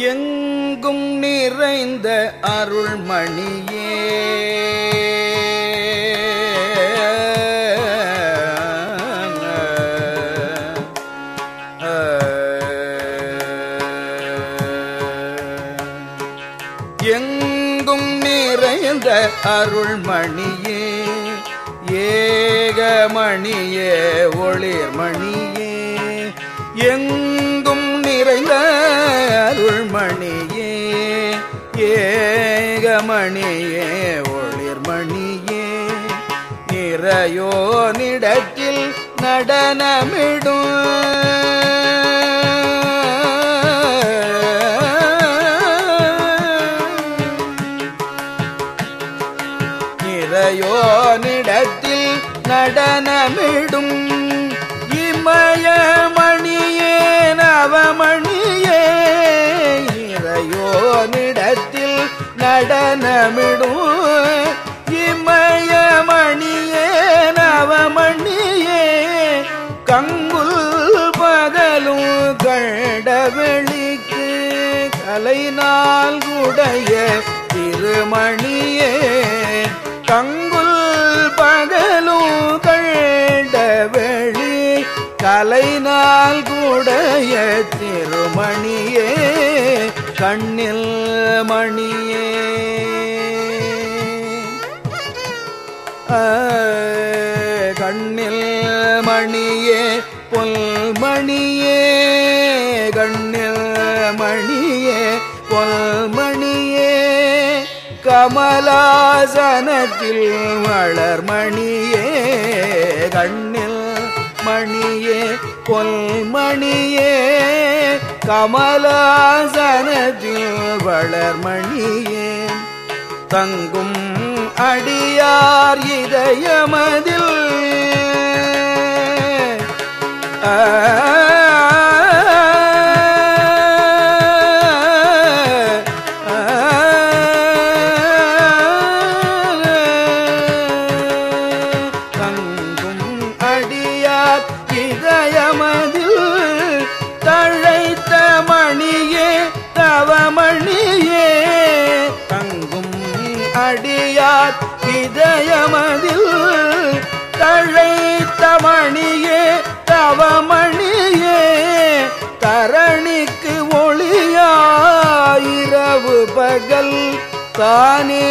எங்கும் நிறைந்த அருள்மணியே. எங்கும் நிறைந்த அருள்மணியே ஏகமணியே ஒளிர்மணியே. எங்கும் நிறைந்த அருள்மணியே ஏகமணியே ஒளிர்மணியே நிறையோனிடத்தில் நடனமிடும். இறையோனிடத்தில் நடனமிடும். இமயம நடனமிடும் இமயமணியே நவமணியே கங்குல் பகலும் கண்டவெளிக்கு கலைநாள் உடைய திருமணியே கங்குல் பகலும் கண்டவெளி கலைநாள் கூடைய திருமணியே கண்ணில் மணியே. கண்ணில் மணியே பொல்மணியே கண்ணில் மணியே பொல்மணியே கமலாசனத்தில் வளர்மணியே கண்ணில் மணியே பொல்மணியே கமலாசனத்தில் வளர்மணியே தங்கும் அடியார் இதயமதில். ஆ, தமதில் தழைத்த மணியே தவமணியே தரணிக்கு ஒளியாயிரவு பகல் தானே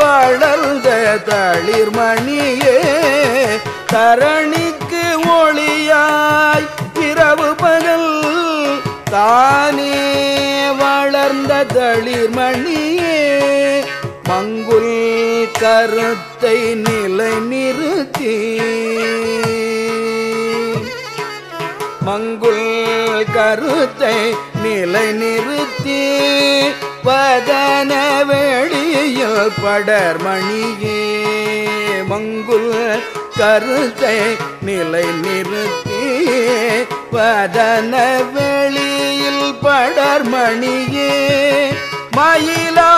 வளர்ந்த தளிர்மணியே தரணிக்கு ஒளியாய் இரவு பகல் தானே வளர்ந்த தளிர்மணியே மங்குல் கருத்தை நிலை நிறுத்தி மங்குள் கருத்தை நிலை நிறுத்தி வதன வெளியில் படர்மணியே மங்குள் கருத்தை நிலை நிறுத்தி வதன வெளியில் படர்மணியே மயிலா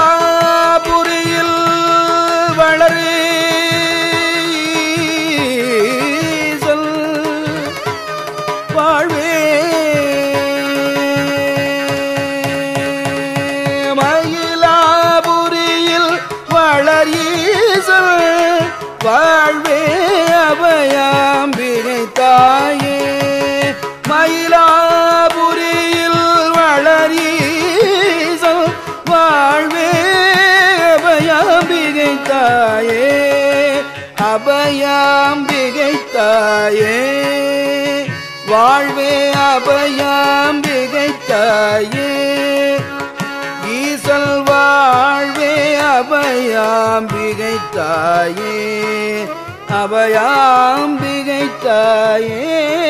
வாழ்வே அபயாம்பிகை தாயே மயிலாபுரியில் வளரீசல் வாழ்வே அபயாம்பிகை தாயே அபயாம்பிகை தாயே வாழ்வே அபயாம்பிகை தாயே அபயாம்பிகை தாயே அபயாம்பிகை தாயே.